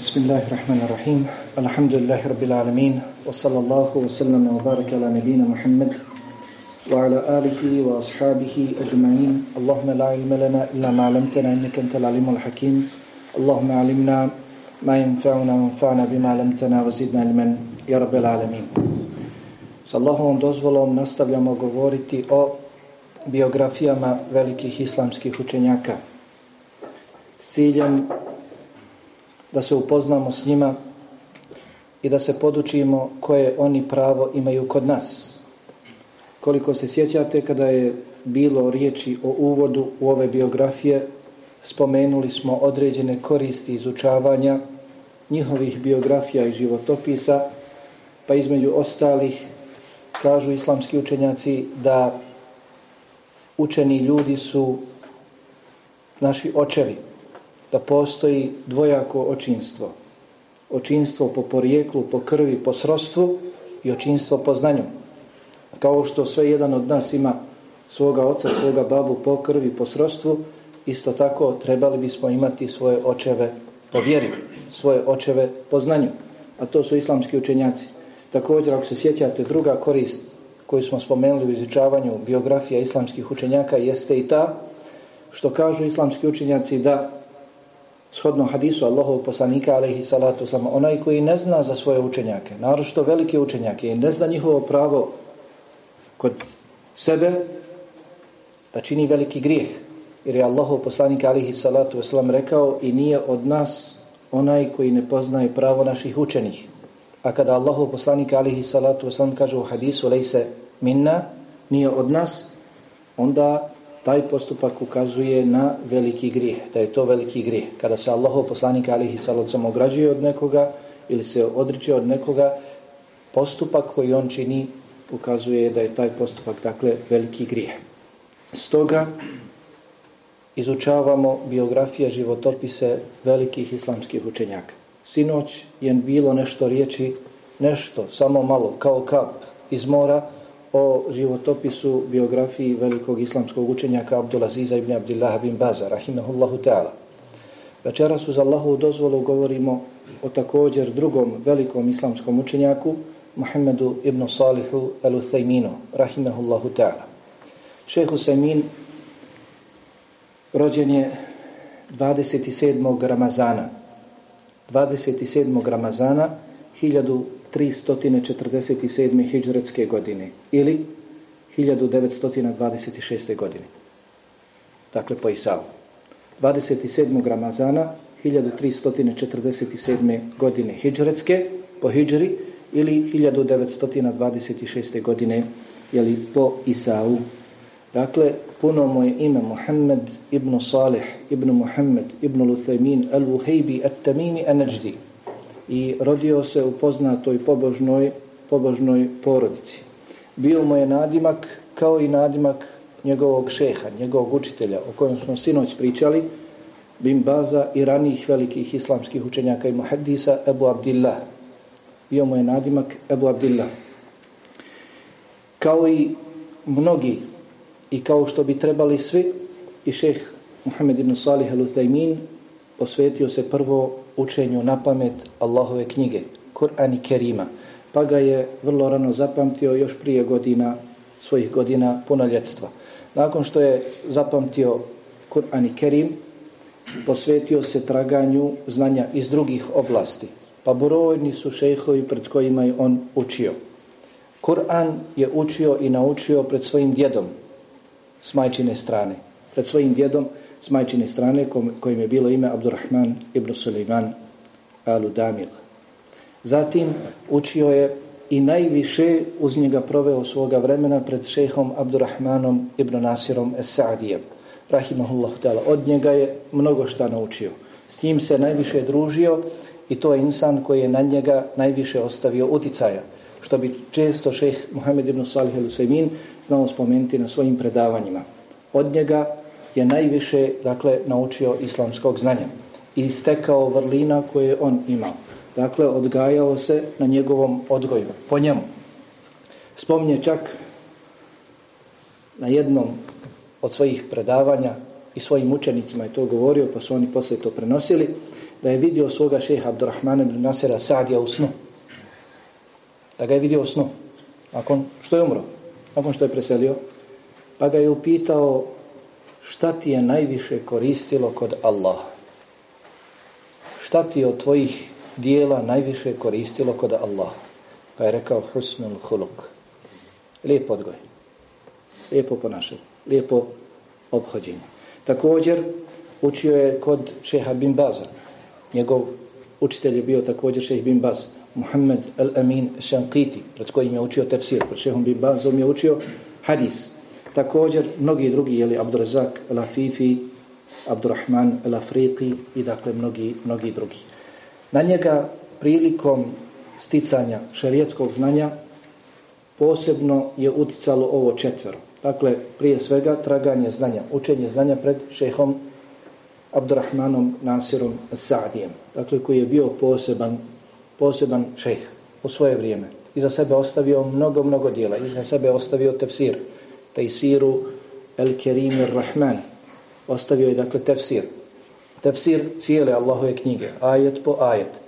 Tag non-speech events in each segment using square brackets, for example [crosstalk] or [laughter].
بسم الله الرحمن الرحيم الحمد لله رب العالمين وصلى الله وسلم وبارك على نبينا محمد وعلى آله وأصحابه أجمعين اللهم لا علم لنا إلا ما علمتنا إنك أنت العليم الحكيم اللهم علمنا ما ينفعنا وانفعنا بما علمتنا وزدنا علما يا رب العالمين S Allahovom dozvolom nastavljamo govoriti o biografijama velikih islamskih učenjaka s ciljem da se upoznamo s njima i da se podučimo koje oni pravo imaju kod nas. Koliko se sjećate kada je bilo riječi o uvodu u ove biografije, spomenuli smo određene koristi izučavanja njihovih biografija i životopisa, pa između ostalih kažu islamski učenjaci da učeni ljudi su naši očevi, da postoji dvojako očinstvo. Očinstvo po porijeklu, po krvi, po srostvu i očinstvo po znanju. Kao što sve jedan od nas ima svoga oca, svoga babu po krvi, po srostvu, isto tako trebali bismo imati svoje očeve po vjeri, svoje očeve po znanju. A to su islamski učenjaci. Također, ako se sjećate, druga korist koju smo spomenuli u izučavanju biografija islamskih učenjaka jeste i ta što kažu islamski učenjaci da shodno hadisu Allahov poslanika alaihi salatu sam, onaj koji ne zna za svoje učenjake, naročito velike učenjake i ne zna njihovo pravo kod sebe da čini veliki grijeh. Jer je Allahov poslanika alaihi salatu wasalam rekao i nije od nas onaj koji ne poznaje pravo naših učenih. A kada Allahov poslanika alaihi salatu wasalam kaže u hadisu lejse minna, nije od nas, onda taj postupak ukazuje na veliki grijeh, da je to veliki grijeh. Kada se Allahov poslanik alihi salacom ograđuje od nekoga ili se odriče od nekoga, postupak koji on čini ukazuje da je taj postupak dakle veliki grijeh. Stoga izučavamo biografije životopise velikih islamskih učenjaka. Sinoć je bilo nešto riječi, nešto, samo malo, kao kap iz mora, o životopisu biografiji velikog islamskog učenjaka Abdulaziza ibn Abdillah bin Baza, rahimahullahu ta'ala. Večeras uz Allahovu dozvolu govorimo o također drugom velikom islamskom učenjaku, Muhammedu ibn Salihu al-Uthajminu, rahimahullahu ta'ala. Šehu Semin rođen je 27. Ramazana. 27. Ramazana 347. hijđretske godine ili 1926. godine. Dakle, po Isavu. 27. Ramazana 1347. godine hijđretske po hijđri ili 1926. godine jeli, po Isavu. Dakle, puno mu je ime Muhammed ibn Salih ibn Muhammed ibn Luthaymin al-Wuhaybi at-Tamimi an-Najdi i rodio se u poznatoj pobožnoj, pobožnoj porodici. Bio mu je nadimak kao i nadimak njegovog šeha, njegovog učitelja, o kojem smo sinoć pričali, Bin Baza i ranijih velikih islamskih učenjaka i muhaddisa Ebu Abdillah. Bio mu je nadimak Ebu Abdillah. Kao i mnogi i kao što bi trebali svi, i šeh Muhammed ibn Salih al-Uthaymin posvetio se prvo učenju na pamet Allahove knjige, Kur'an i Kerima, pa ga je vrlo rano zapamtio još prije godina, svojih godina punoljetstva. Nakon što je zapamtio Kur'an i Kerim, posvetio se traganju znanja iz drugih oblasti, pa brojni su šejhovi pred kojima je on učio. Kur'an je učio i naučio pred svojim djedom, s majčine strane. Pred svojim djedom, s majčine strane kojim je bilo ime Abdurrahman ibn Suleiman al-Udamil. Zatim učio je i najviše uz njega proveo svoga vremena pred šehom Abdurrahmanom ibn Nasirom Es-Sa'dijem. Rahimahullahu ta'ala. Od njega je mnogo šta naučio. S njim se najviše družio i to je insan koji je na njega najviše ostavio uticaja. Što bi često šeh Muhammed ibn Salih al-Usaymin znao spomenuti na svojim predavanjima. Od njega je najviše dakle naučio islamskog znanja i stekao vrlina koje on imao. Dakle, odgajao se na njegovom odgoju, po njemu. Spomnje čak na jednom od svojih predavanja i svojim učenicima je to govorio, pa su oni posle to prenosili, da je vidio svoga šeha Abdurrahmana ibn Nasira Sa'dija u snu. Da ga je vidio u snu. Nakon što je umro, nakon što je preselio, pa ga je upitao šta ti je najviše koristilo kod Allaha? Šta ti je od tvojih dijela najviše koristilo kod Allaha? Pa je rekao husnul huluk. Lijep odgoj. Lijepo ponašanje. Lijepo obhođenje. Također, učio je kod šeha Bin Baza. Njegov učitelj je bio također šeha Bin Baz. Muhammed al-Amin Shankiti, pred kojim je učio tefsir. Pred šehom Bin Bazom je učio hadis. Također, mnogi drugi, jeli Abdurazak Lafifi, Abdurrahman al-Afriqi i dakle mnogi, mnogi drugi. Na njega prilikom sticanja šerijetskog znanja posebno je uticalo ovo četvero. Dakle, prije svega traganje znanja, učenje znanja pred šehom Abdurrahmanom Nasirom Sa'dijem. Dakle, koji je bio poseban, poseban šeh u svoje vrijeme. Iza sebe ostavio mnogo, mnogo dijela. Iza sebe ostavio tefsir. Tejsiru El Kerim Rahman. Ostavio je, dakle, tefsir. Tefsir cijele Allahove knjige. Ajet po ajet.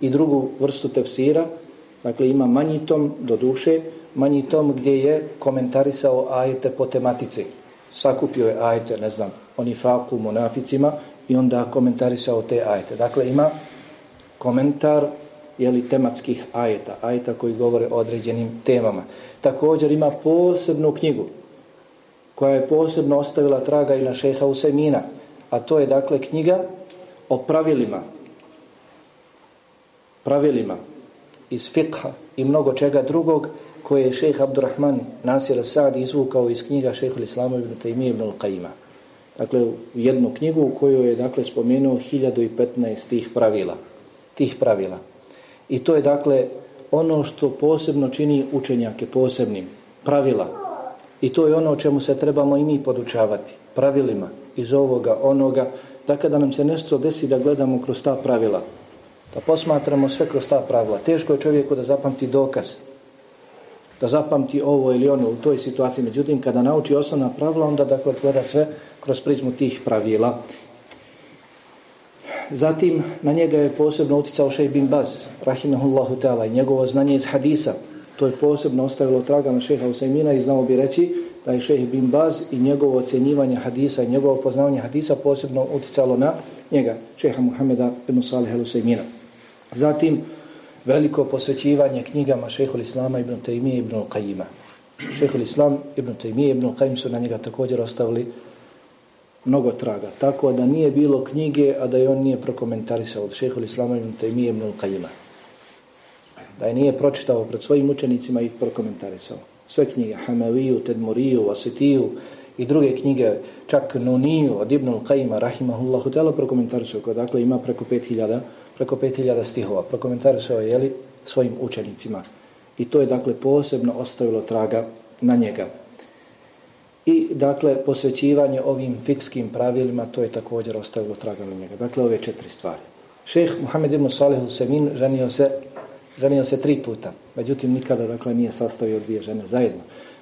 I drugu vrstu tefsira, dakle, ima manji tom do duše, manji tom gdje je komentarisao ajete po tematici. Sakupio je ajete, ne znam, oni faku monaficima i onda komentarisao te ajete. Dakle, ima komentar jeli, tematskih ajeta, ajeta koji govore o određenim temama. Također ima posebnu knjigu koja je posebno ostavila traga i na šeha Usemina, a to je dakle knjiga o pravilima pravilima iz fikha i mnogo čega drugog koje je šejh Abdurrahman Nasir Sa'd izvukao iz knjiga šejha Islama ibn Taymi ibn Al-Qaima. Dakle, jednu knjigu u kojoj je dakle spomenuo 1015 tih pravila. Tih pravila. I to je dakle ono što posebno čini učenjake posebnim. Pravila. I to je ono o čemu se trebamo i mi podučavati. Pravilima iz ovoga, onoga. Da kada nam se nešto desi da gledamo kroz ta pravila. Da posmatramo sve kroz ta pravila. Teško je čovjeku da zapamti dokaz da zapamti ovo ili ono u toj situaciji. Međutim, kada nauči osnovna pravila, onda dakle gleda sve kroz prizmu tih pravila. Zatim, na njega je posebno uticao šej bin Baz, rahimahullahu ta'ala, i njegovo znanje iz hadisa. To je posebno ostavilo traga na šeha Usaimina i znao bi reći da je šejh bin Baz i njegovo ocjenjivanje hadisa i njegovo poznavanje hadisa posebno uticalo na njega, šeha Muhammeda ibn Salih al-Usaimina. Zatim, veliko posvećivanje knjigama šehhul Islama ibn Taymiye ibn Qayyima. Šehhul Islam ibn Taymiye ibn Qayyim su na njega također ostavili mnogo traga. Tako da nije bilo knjige, a da je on nije prokomentarisao od šehhul Islama ibn Taymiye ibn Qayyima. Da je nije pročitao pred svojim učenicima i prokomentarisao. Sve knjige, Hamaviju, Tedmuriju, Vasitiju i druge knjige, čak Nuniju od Ibn Qajima, rahimahullahu, telo prokomentarisao. Dakle, ima preko 5000 preko 5000 stihova. Prokomentarisao je jeli, svojim učenicima. I to je dakle posebno ostavilo traga na njega. I dakle posvećivanje ovim fikskim pravilima to je također ostavilo traga na njega. Dakle ove četiri stvari. Šejh Muhammed ibn Salih al-Semin ženio se, ženio se tri puta. Međutim nikada dakle nije sastavio dvije žene zajedno.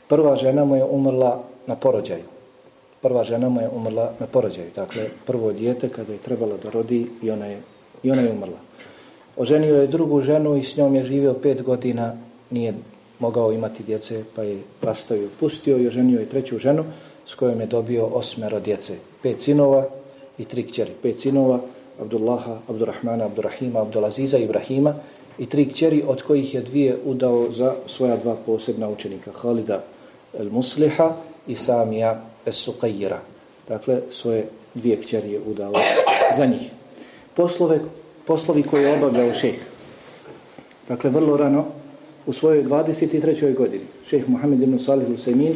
Prva žena mu je umrla na porođaju. Prva žena mu je umrla na porođaju. Dakle prvo dijete kada je trebalo da rodi i ona je I ona je umrla. Oženio je drugu ženu i s njom je živio pet godina, nije mogao imati djece, pa je rastao i pustio i oženio je treću ženu s kojom je dobio osmero djece. Pet sinova i tri kćeri. Pet sinova, Abdullaha, Abdurrahmana, Abdurrahima, Abdulaziza, Ibrahima i tri kćeri od kojih je dvije udao za svoja dva posebna učenika, Halida el-Musliha i Samija es-Suqayira. Dakle, svoje dvije kćeri je udao za njih poslove, poslovi koje je obavljao šeh. Dakle, vrlo rano, u svojoj 23. godini, šeh Muhammed ibn Salih Lusemin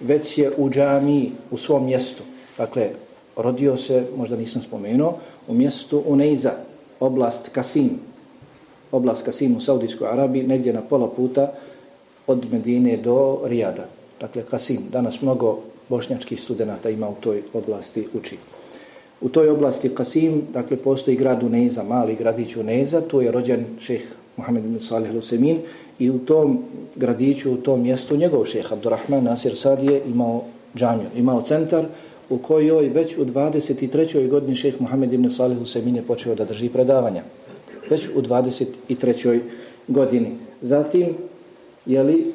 već je u džami u svom mjestu. Dakle, rodio se, možda nisam spomenuo, u mjestu Uneiza, oblast Kasim, oblast Kasim u Saudijskoj Arabiji, negdje na pola puta od Medine do Rijada. Dakle, Kasim, danas mnogo bošnjačkih studenta ima u toj oblasti uči. U toj oblasti Kasim, dakle, postoji grad Uneza, mali gradić Uneza, tu je rođen šeh Muhammed bin Salih Lusemin i u tom gradiću, u tom mjestu, njegov šeh Abdurrahman Nasir Sad je imao džamiju, imao centar u kojoj već u 23. godini šeh Muhammed ibn Salih Husemin je počeo da drži predavanja. Već u 23. godini. Zatim, je li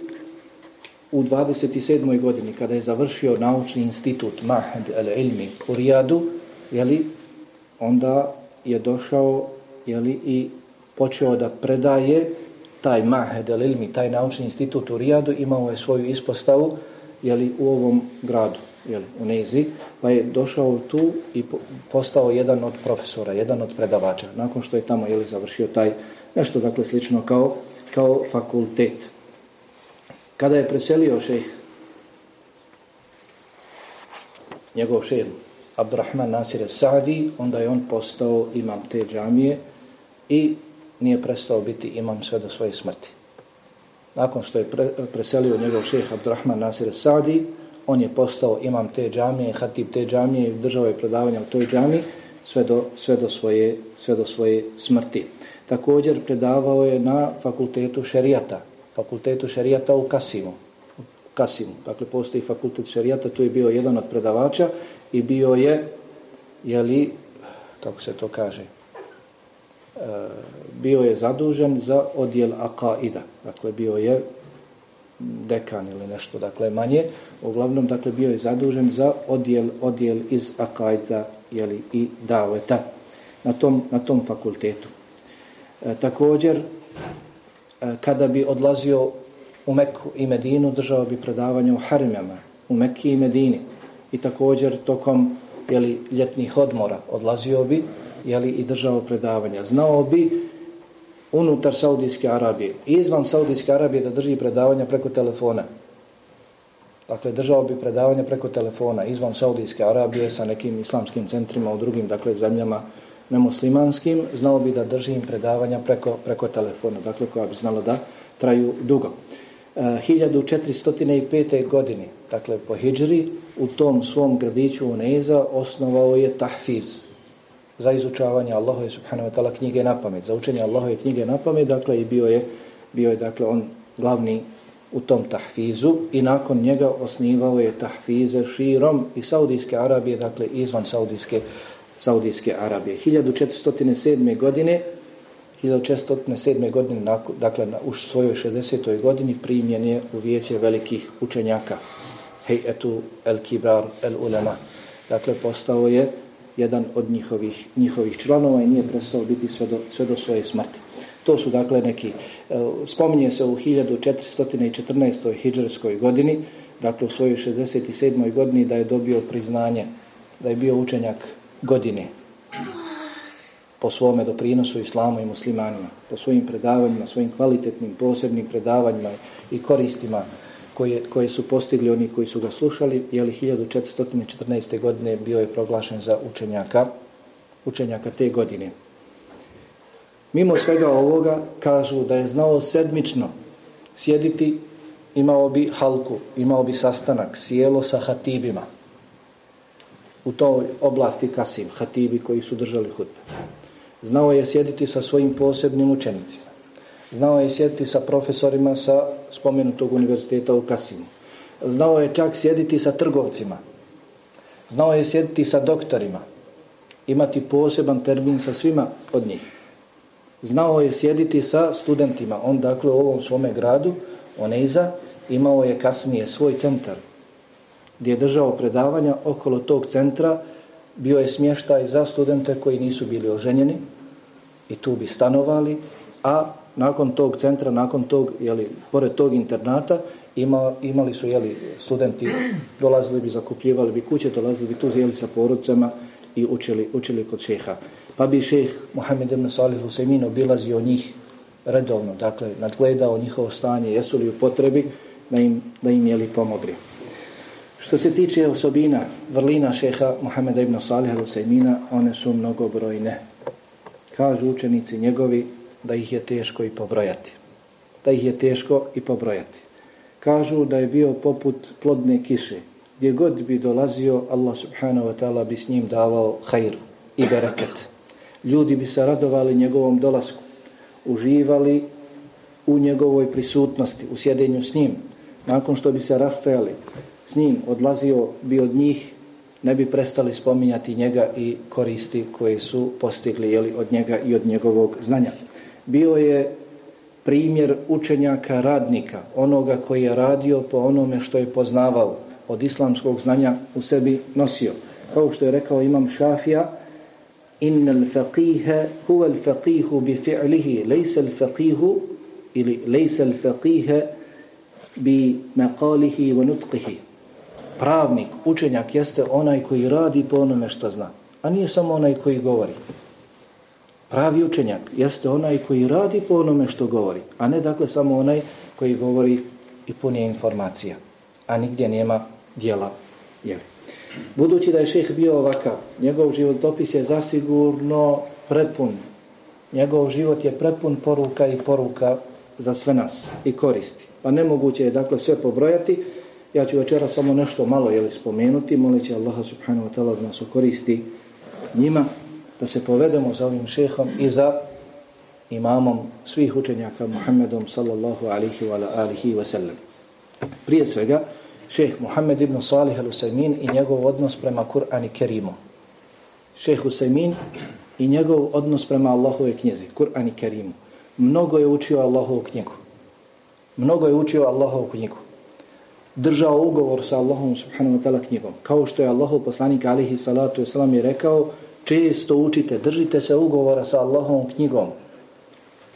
u 27. godini, kada je završio naučni institut Mahed al-Ilmi u Rijadu, je li, onda je došao je li, i počeo da predaje taj Mahed al-Ilmi, taj naučni institut u Rijadu, imao je svoju ispostavu je li, u ovom gradu jeli, u Neziji, pa je došao tu i postao jedan od profesora, jedan od predavača, nakon što je tamo jeli, završio taj nešto dakle slično kao, kao fakultet. Kada je preselio šejh, njegov šejh Abdurrahman Nasir Sa'di, onda je on postao imam te džamije i nije prestao biti imam sve do svoje smrti. Nakon što je pre, preselio njegov šejh Abdurrahman Nasir Sa'di, on je postao imam te džamije, hatib te džamije držao je predavanja u toj džamiji sve do, sve do, svoje, sve do svoje smrti. Također predavao je na fakultetu šerijata, fakultetu šerijata u Kasimu. U Kasimu. Dakle, postoji fakultet šerijata, tu je bio jedan od predavača i bio je, jeli, kako se to kaže, e, bio je zadužen za odjel akaida. Dakle, bio je dekan ili nešto, dakle, manje. Uglavnom, dakle, bio je zadužen za odjel, odjel iz akajda jeli, i Daveta na tom, na tom fakultetu. E, također, e, kada bi odlazio u Meku i Medinu, držao bi predavanje u Harimama, u Mekki i Medini. I također, tokom jeli, ljetnih odmora odlazio bi jeli, i držao predavanja. Znao bi unutar Saudijske Arabije, izvan Saudijske Arabije da drži predavanja preko telefona. Dakle, držao bi predavanja preko telefona izvan Saudijske Arabije sa nekim islamskim centrima u drugim, dakle, zemljama nemuslimanskim, znao bi da drži im predavanja preko, preko telefona, dakle, koja bi znala da traju dugo. E, 1405. godini, dakle, po Hidžri, u tom svom gradiću u Neza osnovao je tahfiz, za izučavanje Allahove subhanahu wa ta'ala knjige na pamet, za učenje Allahove knjige na pamet, dakle i bio je, bio je dakle on glavni u tom tahfizu i nakon njega osnivao je tahfize širom i Saudijske Arabije, dakle izvan Saudijske, Saudijske Arabije. 1407. godine 1407. godine, dakle u svojoj 60. godini primjen je u vijeće velikih učenjaka. Hej etu el kibar el ulema. Dakle, postao je jedan od njihovih, njihovih članova i nije prestao biti sve do, sve do svoje smrti. To su dakle neki, e, spominje se u 1414. hijđarskoj godini, dakle u svojoj 67. godini da je dobio priznanje, da je bio učenjak godine po svome doprinosu islamu i muslimanima, po svojim predavanjima, svojim kvalitetnim, posebnim predavanjima i koristima koje, koje su postigli oni koji su ga slušali, je li 1414. godine bio je proglašen za učenjaka, učenjaka te godine. Mimo svega ovoga kažu da je znao sedmično sjediti, imao bi halku, imao bi sastanak, sjelo sa hatibima u toj oblasti Kasim, hatibi koji su držali hutbe. Znao je sjediti sa svojim posebnim učenicima. Znao je sjediti sa profesorima sa spomenutog univerziteta u Kasimu. Znao je čak sjediti sa trgovcima. Znao je sjediti sa doktorima. Imati poseban termin sa svima od njih. Znao je sjediti sa studentima. On dakle u ovom svome gradu, Oneiza, imao je kasnije svoj centar gdje je držao predavanja okolo tog centra bio je smještaj za studente koji nisu bili oženjeni i tu bi stanovali, a nakon tog centra, nakon tog, jeli, pored tog internata, ima, imali su, jeli, studenti, dolazili bi, zakupljivali bi kuće, dolazili bi tu, jeli, sa porodcama i učili, učili kod šeha. Pa bi šeh Muhammed ibn Salih Husemin obilazio njih redovno, dakle, nadgledao njihovo stanje, jesu li u potrebi da im, da im jeli pomogli. Što se tiče osobina vrlina šeha Muhammeda ibn Salih al-Husaymina, one su mnogobrojne. Kažu učenici njegovi, da ih je teško i pobrojati. Da ih je teško i pobrojati. Kažu da je bio poput plodne kiše. Gdje god bi dolazio, Allah subhanahu wa ta'ala bi s njim davao hajr i bereket. Ljudi bi se radovali njegovom dolasku. Uživali u njegovoj prisutnosti, u sjedenju s njim. Nakon što bi se rastajali s njim, odlazio bi od njih ne bi prestali spominjati njega i koristi koje su postigli jeli, od njega i od njegovog znanja. Bio je primjer učenjaka radnika, onoga koji je radio po onome što je poznavao od islamskog znanja u sebi nosio. Kao što je rekao imam Šafija, inna al-faqiha huwa al-faqihu bi fi'lihi, laysa al-faqihu ili laysa al-faqiha bi maqalihi wa nutqihi. Pravnik, učenjak jeste onaj koji radi po onome što zna, a nije samo onaj koji govori. Pravi učenjak jeste onaj koji radi po onome što govori, a ne dakle samo onaj koji govori i punije informacija, a nigdje nema dijela. Jeli. Budući da je šeh bio ovakav, njegov životopis je zasigurno prepun. Njegov život je prepun poruka i poruka za sve nas i koristi. Pa nemoguće je dakle sve pobrojati. Ja ću večera samo nešto malo jeli, spomenuti. Molit će Allah subhanahu wa ta'ala da nas koristi njima da se povedemo za ovim šehom i za imamom svih učenjaka Muhammedom sallallahu alihi wa alihi wa sallam. Prije svega, šeh Muhammed ibn Salih al-Usaymin i njegov odnos prema Kur'an i Kerimu. Šeh Usaymin i njegov odnos prema Allahove knjezi, Kur'an i Kerimu. Mnogo je učio Allahovu knjigu. Mnogo je učio Allahovu knjigu. Držao ugovor sa Allahom subhanahu wa ta'ala knjigom. Kao što je Allahov poslanik alihi salatu wasalam je rekao, često učite, držite se ugovora sa Allahom knjigom.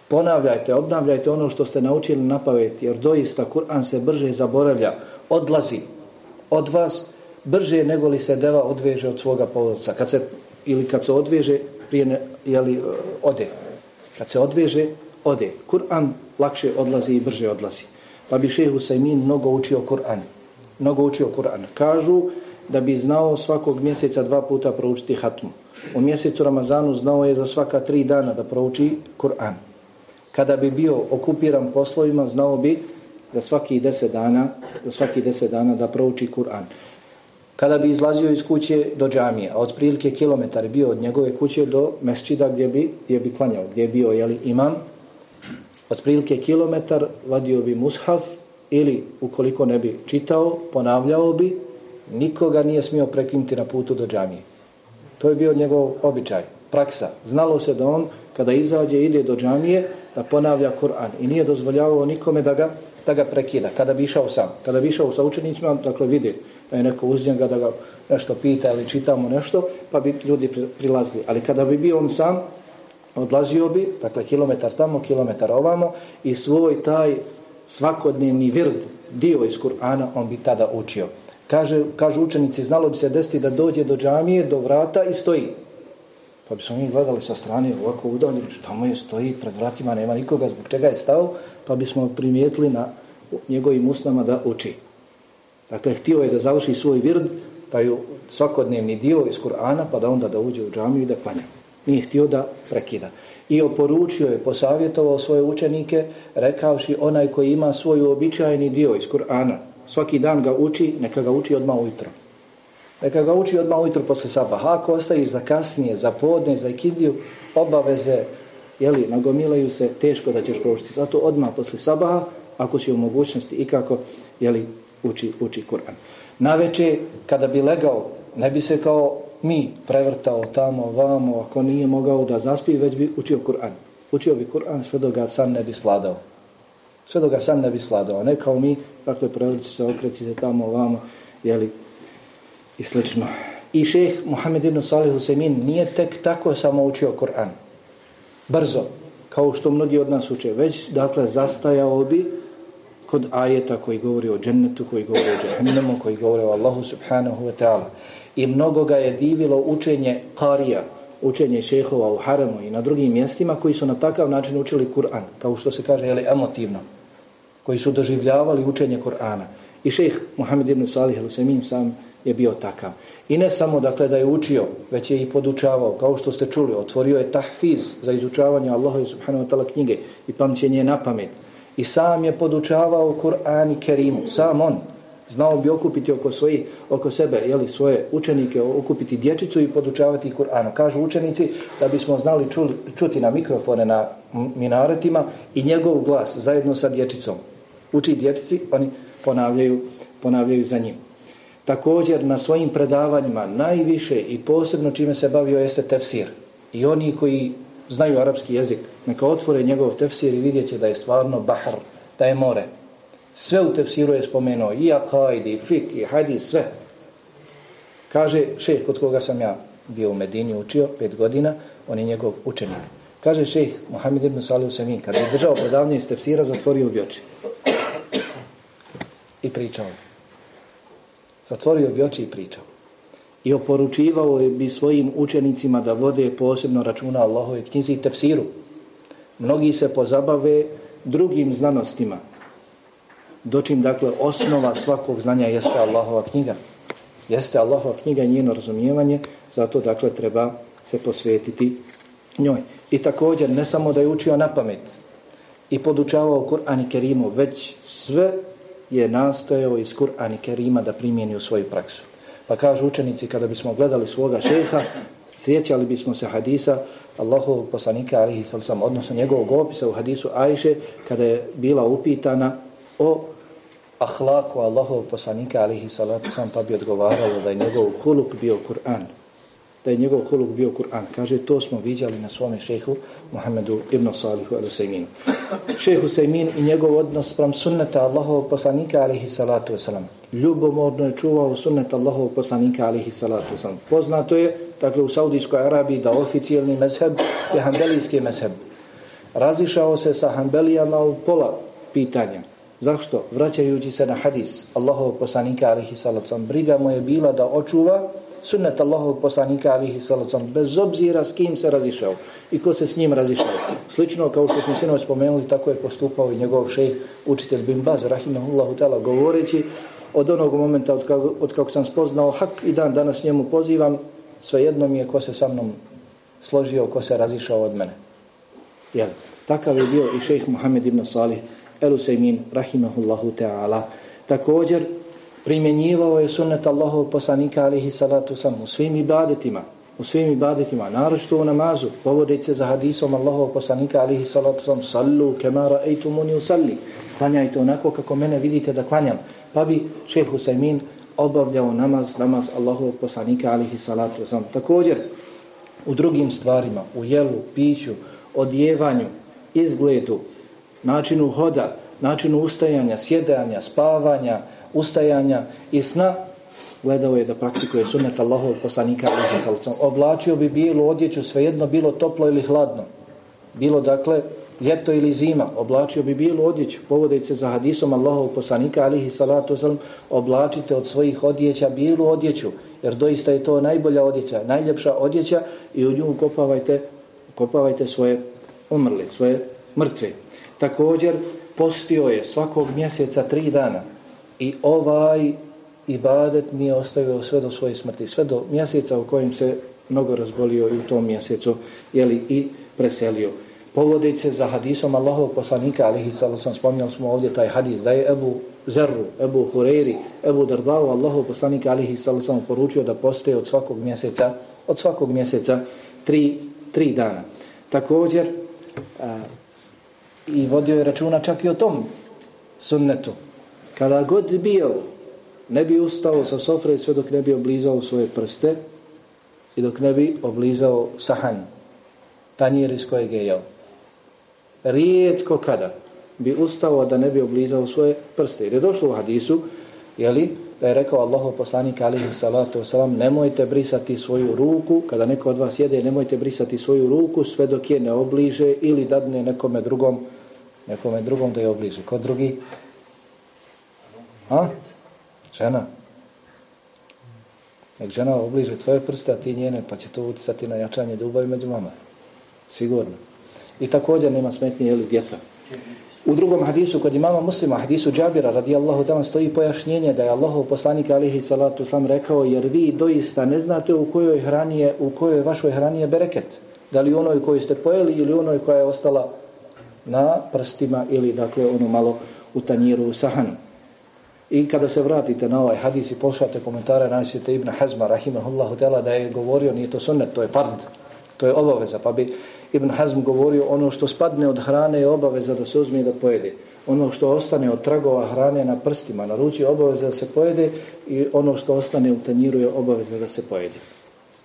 Ponavljajte, obnavljajte ono što ste naučili na paveti, jer doista Kur'an se brže zaboravlja, odlazi od vas brže nego li se deva odveže od svoga povodca. Kad se, ili kad se odveže, prije ne, jeli, uh, ode. Kad se odveže, ode. Kur'an lakše odlazi i brže odlazi. Pa bi šehu Sajmin mnogo učio Kur'an. Mnogo učio Kur'an. Kažu da bi znao svakog mjeseca dva puta proučiti hatmu. U mjesecu Ramazanu znao je za svaka tri dana da prouči Kur'an. Kada bi bio okupiran poslovima, znao bi da svaki deset dana, da svaki deset dana da prouči Kur'an. Kada bi izlazio iz kuće do džamije, a otprilike kilometar bio od njegove kuće do mesčida gdje bi, gdje bi klanjao, gdje je bio jeli, imam, otprilike kilometar vadio bi mushaf ili ukoliko ne bi čitao, ponavljao bi, nikoga nije smio prekinuti na putu do džamije. To je bio njegov običaj, praksa. Znalo se da on, kada izađe, ide do džamije, da ponavlja Kur'an. I nije dozvoljavao nikome da ga, da ga prekida. Kada bi išao sam, kada bi išao sa učenicima, dakle vidi da je neko uz njega da ga nešto pita ili čitamo nešto, pa bi ljudi prilazili. Ali kada bi bio on sam, odlazio bi, dakle kilometar tamo, kilometar ovamo i svoj taj svakodnevni vird, dio iz Kur'ana, on bi tada učio. Kaže, kažu učenici, znalo bi se desiti da dođe do džamije, do vrata i stoji. Pa bi smo mi gledali sa strane ovako udaljeni, tamo je stoji, pred vratima nema nikoga, zbog čega je stao, pa bismo primijetili na njegovim usnama da uči. Dakle, htio je da završi svoj vird, taj svakodnevni dio iz Kur'ana, pa da onda da uđe u džamiju i da klanja. Nije htio da prekida. I oporučio je, posavjetovao svoje učenike, rekavši onaj koji ima svoj običajni dio iz Kur'ana, svaki dan ga uči, neka ga uči odmah ujutro. Neka ga uči odmah ujutro posle sabaha. Ako ostaviš za kasnije, za podne, za ikindiju, obaveze, jeli, nagomilaju se, teško da ćeš prošiti. Zato odmah posle sabaha, ako si u mogućnosti i kako, jeli, uči, uči Kur'an. Na veče, kada bi legao, ne bi se kao mi prevrtao tamo, vamo, ako nije mogao da zaspi, već bi učio Kur'an. Učio bi Kur'an sve dok ga sam ne bi sladao sve dok ga sam ne bi sladao, ne kao mi, dakle, prelici se, okreci se tamo, ovamo, jeli, i slično. I šeh Mohamed ibn Salih Husemin nije tek tako samo učio Koran. Brzo, kao što mnogi od nas uče, već, dakle, zastajao bi kod ajeta koji govori o džennetu, koji govori o džahennemu, koji govori o Allahu subhanahu wa ta'ala. I mnogo ga je divilo učenje Karija, učenje šehova u haremu i na drugim mjestima koji su na takav način učili Kur'an, kao što se kaže, jeli, emotivno, koji su doživljavali učenje Kur'ana. I šeh Muhammed ibn Salih al-Semin sam je bio takav. I ne samo dakle da je učio, već je i podučavao, kao što ste čuli, otvorio je tahfiz za izučavanje Allaha i subhanahu wa ta'ala knjige i pamćenje na pamet. I sam je podučavao Kur'an i Kerimu, sam on, Znao bi okupiti oko svoji, oko sebe, jeli, svoje učenike, okupiti dječicu i podučavati Kur'anu. Kažu učenici da bismo znali čuli, čuti na mikrofone na minaretima i njegov glas zajedno sa dječicom. Uči dječici, oni ponavljaju, ponavljaju za njim. Također na svojim predavanjima najviše i posebno čime se bavio jeste tefsir. I oni koji znaju arapski jezik, neka otvore njegov tefsir i vidjet će da je stvarno bahar, da je more. Sve u tefsiru je spomenuo, i akaid, i fik, i hadis, sve. Kaže šeh kod koga sam ja bio u Medini učio, pet godina, on je njegov učenik. Kaže šeh Muhammed ibn Salih Usamin, kada je držao predavnje iz tefsira, zatvorio bi oči. I pričao. Zatvorio bi oči i pričao. I oporučivao bi svojim učenicima da vode posebno računa Allahove knjizi i tefsiru. Mnogi se pozabave drugim znanostima. Dočim, dakle, osnova svakog znanja jeste Allahova knjiga. Jeste Allahova knjiga i njeno razumijevanje, zato, dakle, treba se posvetiti njoj. I također, ne samo da je učio na pamet i podučavao Kur'an i Kerimu, već sve je nastojao iz Kur'an i Kerima da primjeni u svoju praksu. Pa kažu učenici, kada bismo gledali svoga šeha, sjećali bismo se hadisa Allahovog poslanika, alihi sallam, odnosno njegovog opisa u hadisu Ajše, kada je bila upitana o ahlaku Allahovog poslanika, alihi sallam, pa bi odgovaralo da je njegov huluk bio Kur'an da je njegov huluk bio Kur'an. Kaže, to smo viđali na svome šehu Muhammedu ibn Salihu al-Usaymin. Šehu Usaymin i njegov odnos sprem sunneta Allahovog poslanika alihi salatu wasalam. Ljubomorno je čuvao sunnet Allahovog poslanika alihi salatu wasalam. Poznato je, dakle, u Saudijskoj Arabiji da oficijalni mezheb je hanbelijski mezheb. Razišao se sa hanbelijama u pola pitanja. Zašto? Vraćajući se na hadis Allahovog poslanika alihi salacom. Briga mu je bila da očuva sunnet Allahovog poslanika alihi salacom, bez obzira s kim se razišao i ko se s njim razišao. Slično kao što smo sinoć spomenuli, tako je postupao i njegov šejh, učitelj Bin Baz, rahimahullahu ta'ala, govoreći od onog momenta od kako, od kako sam spoznao hak i dan danas njemu pozivam, svejedno mi je ko se sa mnom složio, ko se razišao od mene. Jel, takav je bio i šejh Muhammed ibn Salih, el Usaymin, rahimahullahu ta'ala. Također, primjenjivao je sunnet Allahov poslanika alihi salatu sam u svim ibadetima, u svim ibadetima, naročito u namazu, povodeći se za hadisom Allahov poslanika alihi salatu sam, sallu kemara ejtumuni usalli, klanjajte onako kako mene vidite da klanjam. Pa bi šeht Husaymin obavljao namaz, namaz Allahovog poslanika alihi salatu sam. Također, u drugim stvarima, u jelu, piću, odjevanju, izgledu, načinu hoda, načinu ustajanja, sjedanja, spavanja, ustajanja i sna, gledao je da praktikuje sunnet Allahovog poslanika alihi salacom. Oblačio bi bijelu odjeću svejedno, bilo toplo ili hladno. Bilo dakle ljeto ili zima, oblačio bi bilo odjeću. Povodeći se za hadisom Allahovog poslanika alihi salatu salam, oblačite od svojih odjeća bijelu odjeću, jer doista je to najbolja odjeća, najljepša odjeća i u nju ukopavajte, ukopavajte svoje umrli, svoje mrtve. Također, postio je svakog mjeseca tri dana, i ovaj ibadet nije ostavio sve do svoje smrti, sve do mjeseca u kojem se mnogo razbolio i u tom mjesecu jeli, i preselio. Povodeći se za hadisom Allahov poslanika, alihi sallam, spominjali smo ovdje taj hadis, da je Ebu Zerru, Ebu Hureyri, Ebu Dardao, Allahov poslanika, alihi sallam, poručio da postoje od svakog mjeseca, od svakog mjeseca tri, tri dana. Također, a, i vodio je računa čak i o tom sunnetu, kada god bio, ne bi ustao sa sofre sve dok ne bi oblizao svoje prste i dok ne bi oblizao sahan, tanjir iz kojeg je jeo. Rijetko kada bi ustao da ne bi oblizao svoje prste. Jer je došlo u hadisu, jeli, da je rekao Allahu poslanik alihi salatu wasalam, nemojte brisati svoju ruku, kada neko od vas jede, nemojte brisati svoju ruku sve dok je ne obliže ili dadne nekome drugom, nekome drugom da je obliže. Ko drugi, A? Žena. Nek žena obliže tvoje prste, a ti njene, pa će to utisati na jačanje ljubavi među vama. Sigurno. I također nema smetnje, jeli, djeca. U drugom hadisu, kod imama muslima, hadisu Džabira, radijallahu talan stoji pojašnjenje da je Allahov poslanik, alihi salatu sam, rekao, jer vi doista ne znate u kojoj hrani je, u kojoj vašoj hrani je bereket. Da li onoj koju ste pojeli ili onoj koja je ostala na prstima ili, dakle, ono malo u tanjiru u sahanu. I kada se vratite na ovaj hadis i pošate komentare, naćete Ibn Hazma, rahimahullahu tela, da je govorio, nije to sunnet, to je fard, to je obaveza, pa bi Ibn Hazm govorio ono što spadne od hrane je obaveza da se uzme i da pojede. Ono što ostane od tragova hrane na prstima, na ruci je obaveza da se pojede i ono što ostane u tanjiru je obaveza da se pojede.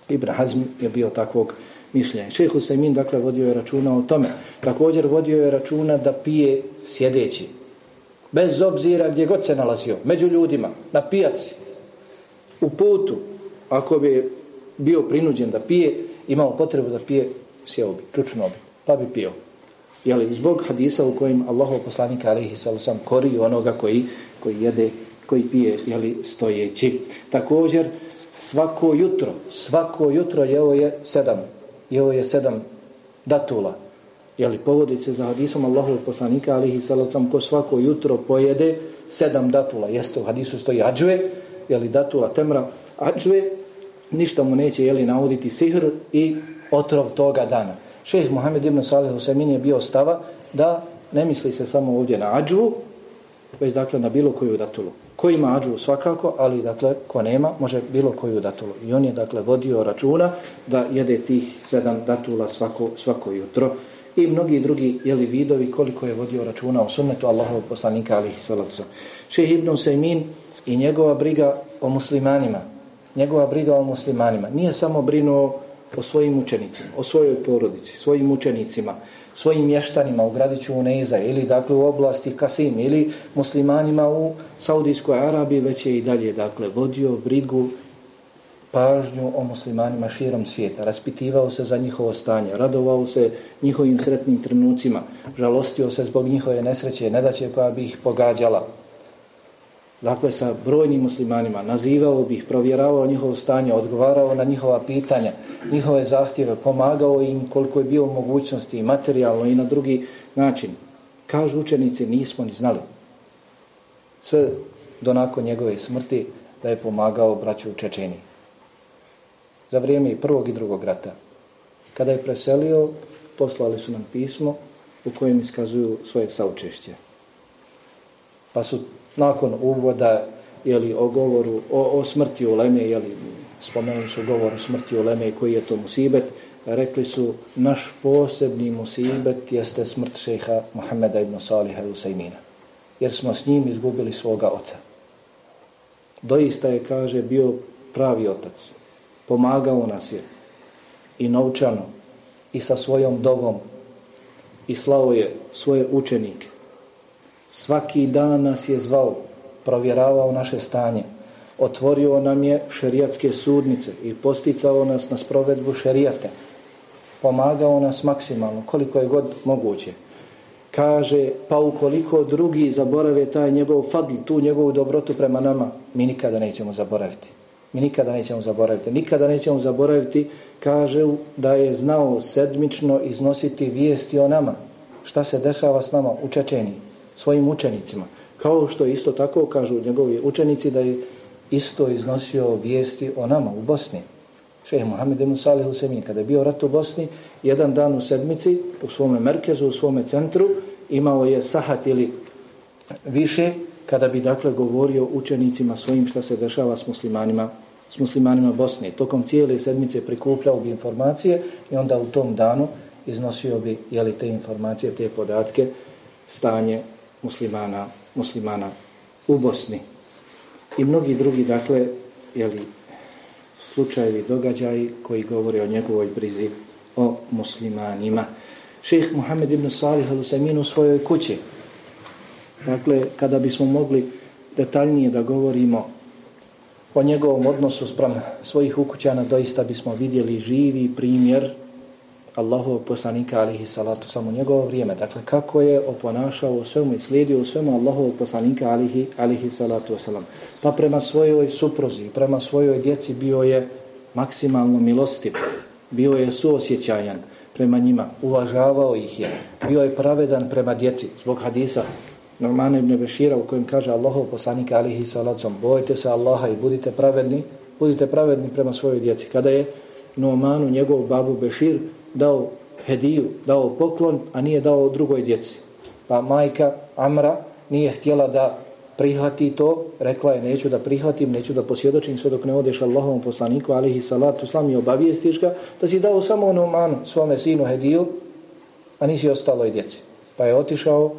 Ibn Hazm je bio takvog mišljenja. Šejh Husaymin dakle vodio je računa o tome. Također vodio je računa da pije sjedeći. Bez obzira gdje god se nalazio, među ljudima, na pijaci, u putu, ako bi bio prinuđen da pije, imao potrebu da pije, sjeo bi, čučno bi, pa bi pio. Jeli, zbog hadisa u kojim Allahov poslanik alaihi sallam kori onoga koji, koji jede, koji pije, jeli, stojeći. Također, svako jutro, svako jutro jeo je sedam, jeo je sedam datula. Jeli, povodice se za hadisom Allahov poslanika alaihi sallam ko svako jutro pojede sedam datula. Jeste u hadisu stoji ađve, jeli, datula temra ađve, ništa mu neće jeli, nauditi sihr i otrov toga dana. Šejh Muhammed ibn Salih Husemin je bio stava da ne misli se samo ovdje na ađvu, već dakle na bilo koju datulu. Ko ima ađvu svakako, ali dakle ko nema, može bilo koju datulu. I on je dakle vodio računa da jede tih sedam datula svako, svako jutro. I mnogi drugi jeli vidovi koliko je vodio računa o sunnetu Allahovog poslanika alihi salatu. Šejh ibn Usaymin i njegova briga o muslimanima, njegova briga o muslimanima, nije samo brinuo o svojim učenicima, o svojoj porodici, svojim učenicima, svojim mještanima u gradiću Uneza ili dakle u oblasti Kasim ili muslimanima u Saudijskoj Arabiji, već je i dalje dakle vodio brigu pažnju o muslimanima širom svijeta, raspitivao se za njihovo stanje, radovao se njihovim sretnim trenucima, žalostio se zbog njihove nesreće, nedaće koja bi ih pogađala, dakle sa brojnim muslimanima, nazivao bih, provjeravao njihovo stanje, odgovarao na njihova pitanja, njihove zahtjeve, pomagao im koliko je bio mogućnosti i materijalno i na drugi način. Kažu učenici, nismo ni znali. Sve do nakon njegove smrti da je pomagao braću u Čečeni. Za vrijeme i prvog i drugog rata. Kada je preselio, poslali su nam pismo u kojem iskazuju svoje saučešće. Pa su nakon uvoda jeli, o govoru o, o smrti Uleme, jeli, spomenuli su govor o smrti Uleme koji je to musibet, rekli su naš posebni musibet jeste smrt šeha Muhammeda ibn Saliha Usaimina. Jer smo s njim izgubili svoga oca. Doista je, kaže, bio pravi otac. Pomagao nas je i novčano i sa svojom dovom i slao je svoje učenike Svaki dan nas je zvao, provjeravao naše stanje, otvorio nam je šerijatske sudnice i posticao nas na sprovedbu šerijata. Pomagao nas maksimalno, koliko je god moguće. Kaže, pa ukoliko drugi zaborave taj njegov fadl, tu njegovu dobrotu prema nama, mi nikada nećemo zaboraviti. Mi nikada nećemo zaboraviti. Nikada nećemo zaboraviti, kaže da je znao sedmično iznositi vijesti o nama. Šta se dešava s nama u Čečeniji? Svojim učenicima. Kao što isto tako kažu njegovi učenici da je isto iznosio vijesti o nama u Bosni. Šehe Muhammed ibn Salih Husemin, kada je bio rat u Bosni, jedan dan u sedmici u svome merkezu, u svome centru, imao je sahat ili više, kada bi dakle govorio učenicima svojim šta se dešava s muslimanima, s muslimanima Bosne. Tokom cijele sedmice prikupljao bi informacije i onda u tom danu iznosio bi jeli, te informacije, te podatke, stanje muslimana, muslimana u Bosni. I mnogi drugi, dakle, jeli, slučajevi, događaji koji govore o njegovoj brizi o muslimanima. Šejh Muhammed ibn Salih al-Usamin u svojoj kući. Dakle, kada bismo mogli detaljnije da govorimo o njegovom odnosu sprem svojih ukućana, doista bismo vidjeli živi primjer Allahov poslanika alihi salatu samo njegovo vrijeme. Dakle, kako je oponašao u svemu i slijedio u svemu Allahov poslanika alihi, alihi salatu wasalam. Pa prema svojoj suprozi, prema svojoj djeci bio je maksimalno milostiv. Bio je suosjećajan prema njima. Uvažavao ih je. Bio je pravedan prema djeci. Zbog hadisa Normana ibn Bešira u kojem kaže Allahov poslanika alihi salatu bojte se Allaha i budite pravedni. Budite pravedni prema svojoj djeci. Kada je Nomanu, njegov babu Bešir, dao hediju, dao poklon, a nije dao drugoj djeci. Pa majka Amra nije htjela da prihvati to, rekla je neću da prihvatim, neću da posvjedočim sve dok ne odeš Allahovom poslaniku, alihi salatu slam i obavijestiš ga, da si dao samo Nomanu, svome sinu Hediju, a nisi ostalo djeci. Pa je otišao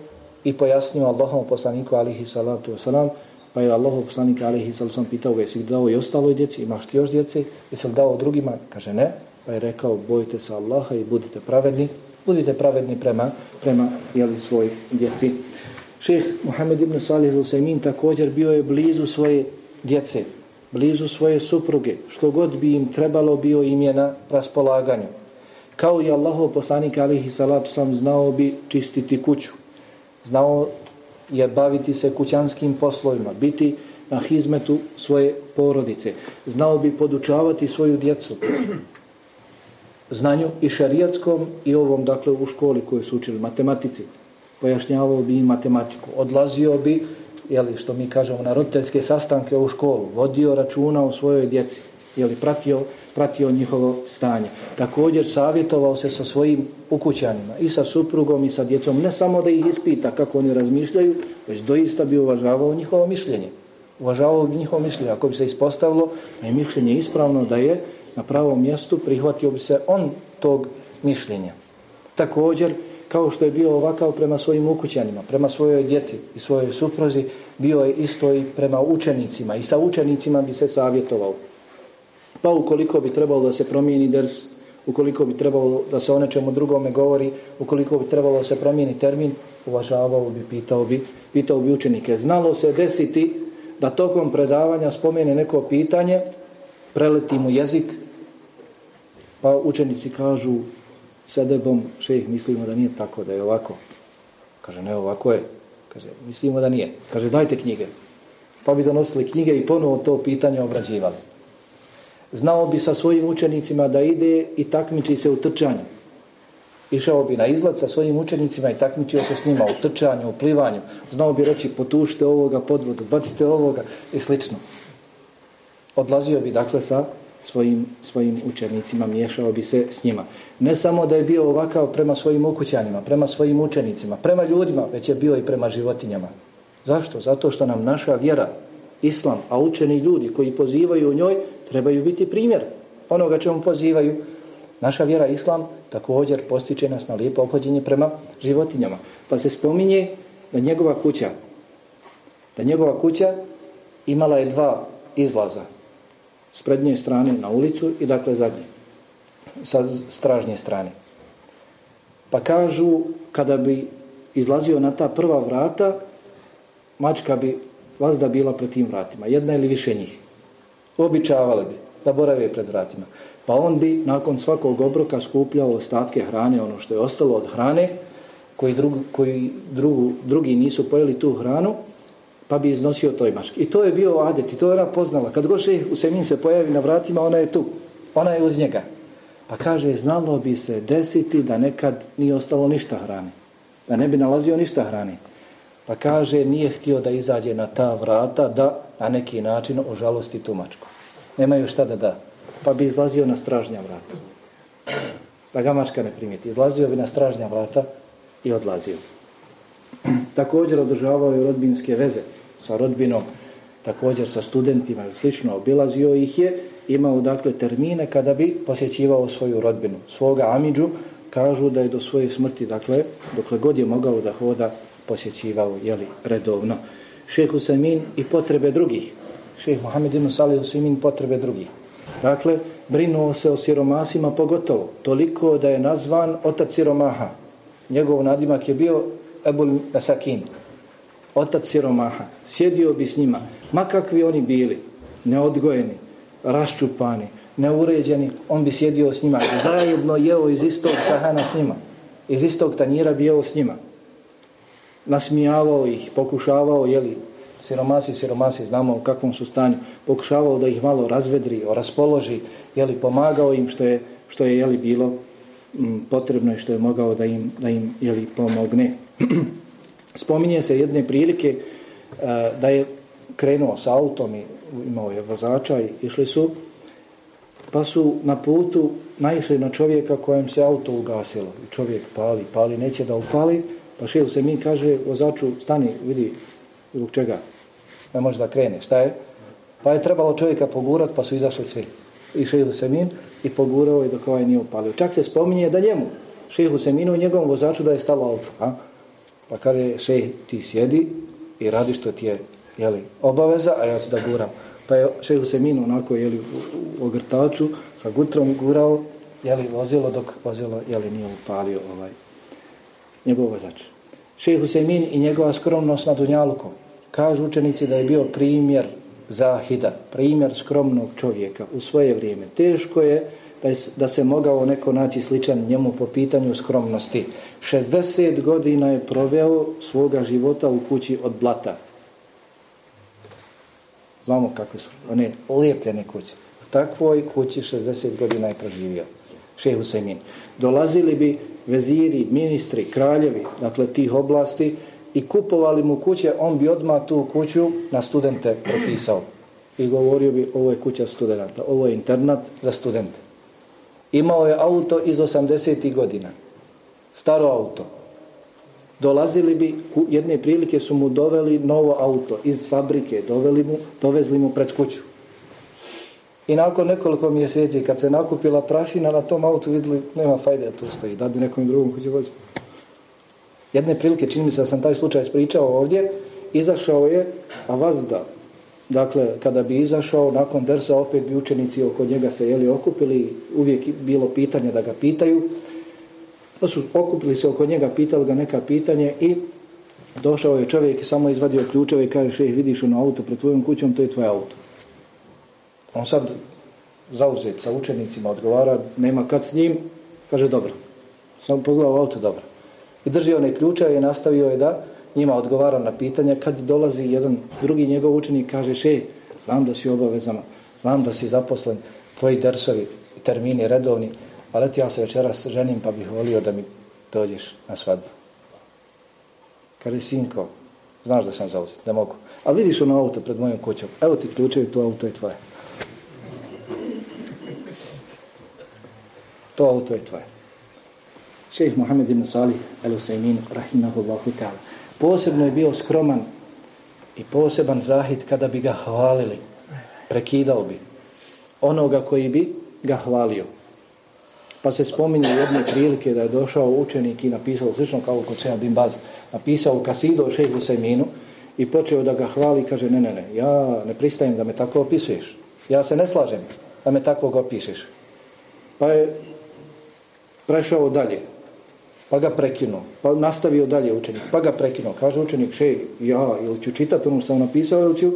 i pojasnio Allahovom poslaniku, alihi salatu salam, pa je Allahov poslanik, alihi sallam pitao ga, jesi dao i ostaloj djeci, imaš ti još djeci, jesi li dao drugima? Kaže ne, pa je rekao, bojite se Allaha i budite pravedni, budite pravedni prema, prema jeli, svoj djeci. Šeh Muhammed ibn Salih Husaymin također bio je blizu svoje djece, blizu svoje supruge, što god bi im trebalo bio im je na raspolaganju. Kao i Allahov poslanik alihi salatu sam znao bi čistiti kuću, znao je baviti se kućanskim poslovima, biti na hizmetu svoje porodice, znao bi podučavati svoju djecu, znanju i šarijatskom i ovom, dakle, u školi koju su učili, matematici, pojašnjavao bi matematiku, odlazio bi, jeli, što mi kažemo, na roditeljske sastanke u školu, vodio računa o svojoj djeci, jeli, pratio, pratio njihovo stanje. Također savjetovao se sa svojim ukućanima, i sa suprugom, i sa djecom, ne samo da ih ispita kako oni razmišljaju, već doista bi uvažavao njihovo mišljenje. Uvažavao bi njihovo mišljenje. Ako bi se ispostavilo da je mišljenje ispravno, da je na pravom mjestu, prihvatio bi se on tog mišljenja. Također, kao što je bio ovakav prema svojim ukućanima, prema svojoj djeci i svojoj suprozi, bio je isto i prema učenicima i sa učenicima bi se savjetovao. Pa ukoliko bi trebalo da se promijeni ders, ukoliko bi trebalo da se o nečemu drugome govori, ukoliko bi trebalo da se promijeni termin, uvažavao bi, pitao bi, pitao bi učenike. Znalo se desiti da tokom predavanja spomene neko pitanje, preleti mu jezik, pa učenici kažu, sedebom šejh mislimo da nije tako, da je ovako. Kaže, ne ovako je. Kaže, mislimo da nije. Kaže, dajte knjige. Pa bi donosili knjige i ponovo to pitanje obrađivali. Znao bi sa svojim učenicima da ide i takmiči se u trčanju. Išao bi na izlad sa svojim učenicima i takmičio se s njima u trčanju, u plivanju. Znao bi reći, potušite ovoga pod vodu, bacite ovoga i slično. Odlazio bi dakle sa svojim, svojim učenicima, miješao bi se s njima. Ne samo da je bio ovakav prema svojim okućanima, prema svojim učenicima, prema ljudima, već je bio i prema životinjama. Zašto? Zato što nam naša vjera, islam, a učeni ljudi koji pozivaju u njoj, trebaju biti primjer onoga čemu pozivaju. Naša vjera, islam, također postiče nas na lijepo obhođenje prema životinjama. Pa se spominje da njegova kuća, da njegova kuća imala je dva izlaza s prednje strane na ulicu i dakle zadnje sa stražnje strane. Pa kažu kada bi izlazio na ta prva vrata mačka bi vazda bila pred tim vratima, jedna ili više njih. Običavali bi da borave pred vratima. Pa on bi nakon svakog obroka skupljao ostatke hrane, ono što je ostalo od hrane, koji, drug, koji drugu, drugi nisu pojeli tu hranu, pa bi iznosio toj mački. I to je bio adet i to je ona poznala. Kad god u Semin se pojavi na vratima, ona je tu. Ona je uz njega. Pa kaže, znalo bi se desiti da nekad nije ostalo ništa hrane. Da ne bi nalazio ništa hrane. Pa kaže, nije htio da izađe na ta vrata da na neki način ožalosti tu mačku. Nemaju šta da da. Pa bi izlazio na stražnja vrata. Da ga mačka ne primijeti. Izlazio bi na stražnja vrata i odlazio. [clears throat] Također održavao je rodbinske veze sa rodbinom, također sa studentima i slično, obilazio ih je, imao dakle termine kada bi posjećivao svoju rodbinu. Svoga Amidžu kažu da je do svoje smrti, dakle, dokle god je mogao da hoda, posjećivao, jeli, redovno. Šeh Semin i potrebe drugih. Šeh Mohamed ibn Salih Semin potrebe drugih. Dakle, brinuo se o siromasima pogotovo. Toliko da je nazvan otac siromaha. Njegov nadimak je bio Ebul Mesakin otac siromaha, sjedio bi s njima, ma kakvi oni bili, neodgojeni, raščupani, neuređeni, on bi sjedio s njima, zajedno jeo iz istog sahana s njima, iz istog tanjira bi jeo s njima. Nasmijavao ih, pokušavao, jeli, siromasi, siromasi, znamo u kakvom su stanju, pokušavao da ih malo razvedri, raspoloži, jeli, pomagao im što je, što je jeli, bilo m, potrebno i što je mogao da im, da im jeli, pomogne. [clears throat] Spominje se jedne prilike a, da je krenuo sa autom i imao je vozača i išli su, pa su na putu naišli na čovjeka kojem se auto ugasilo. I čovjek pali, pali, neće da upali, pa šeju se mi kaže vozaču, stani, vidi, zbog čega. Ne može da krene. Šta je? Pa je trebalo čovjeka pogurat, pa su izašli svi. I šehu Semin i pogurao je dok ovaj nije upalio. Čak se spominje da njemu, šehu Seminu i njegovom vozaču da je stalo auto. A? Pa kada je šeh ti sjedi i radi što ti je jeli, obaveza, a ja ću da guram. Pa je šehu Seminu onako jeli, u, u ogrtaču sa gutrom gurao jeli, vozilo dok vozilo jeli, nije upalio ovaj, njegov vozač. Šejh Husemin i njegova skromnost na Dunjaluku. Kažu učenici da je bio primjer Zahida, primjer skromnog čovjeka u svoje vrijeme. Teško je da, je, da se mogao neko naći sličan njemu po pitanju skromnosti. 60 godina je proveo svoga života u kući od blata. Znamo kakve su one lijepljene kuće. U takvoj kući 60 godina je proživio. Šehu Semin. Dolazili bi veziri, ministri, kraljevi, dakle tih oblasti, i kupovali mu kuće, on bi odmah tu kuću na studente propisao. I govorio bi, ovo je kuća studenta, ovo je internat za studente. Imao je auto iz 80. godina. Staro auto. Dolazili bi, jedne prilike su mu doveli novo auto iz fabrike, doveli mu, dovezli mu pred kuću. I nakon nekoliko mjeseci, kad se nakupila prašina na tom autu, videli, nema fajde da tu stoji, da bi nekom drugom kuće voziti. Jedne prilike, čini mi se da sam taj slučaj spričao ovdje, izašao je Avazda. Dakle, kada bi izašao, nakon dersa opet bi učenici oko njega se jeli okupili, uvijek bilo pitanje da ga pitaju. Pa su okupili se oko njega, pitali ga neka pitanje i došao je čovjek i samo izvadio ključeve i kaže, šeh, vidiš ono auto pred tvojom kućom, to je tvoj auto. On sad zauzet sa učenicima odgovara, nema kad s njim, kaže, dobro. Samo pogledao auto, dobro. I drži one ključe i nastavio je da njima odgovara na pitanja. Kad dolazi jedan drugi njegov učenik, kaže, še, znam da si obavezama, znam da si zaposlen, tvoji dersovi, termini redovni, ali ti ja se večeras ženim pa bih volio da mi dođeš na svadbu. Kaže, sinko, znaš da sam zauzet, ne mogu. A vidiš ono auto pred mojom kućom, evo ti ključevi, to auto je tvoje. To auto je tvoje šejh Muhammed ibn Salih al-Usaymin rahimahullahu ta'ala. Posebno je bio skroman i poseban zahid kada bi ga hvalili. Prekidao bi onoga koji bi ga hvalio. Pa se spominje jedne prilike da je došao učenik i napisao, slično kao kod Seja bin Baz, napisao kasido o šejhu Usajminu i počeo da ga hvali kaže ne, ne, ne, ja ne pristajem da me tako opisuješ. Ja se ne slažem da me tako opišeš. Pa je prešao dalje pa ga prekinuo, pa nastavio dalje učenik, pa ga prekinuo. Kaže učenik, še, ja, ili ću čitati ono što sam napisao, ili ću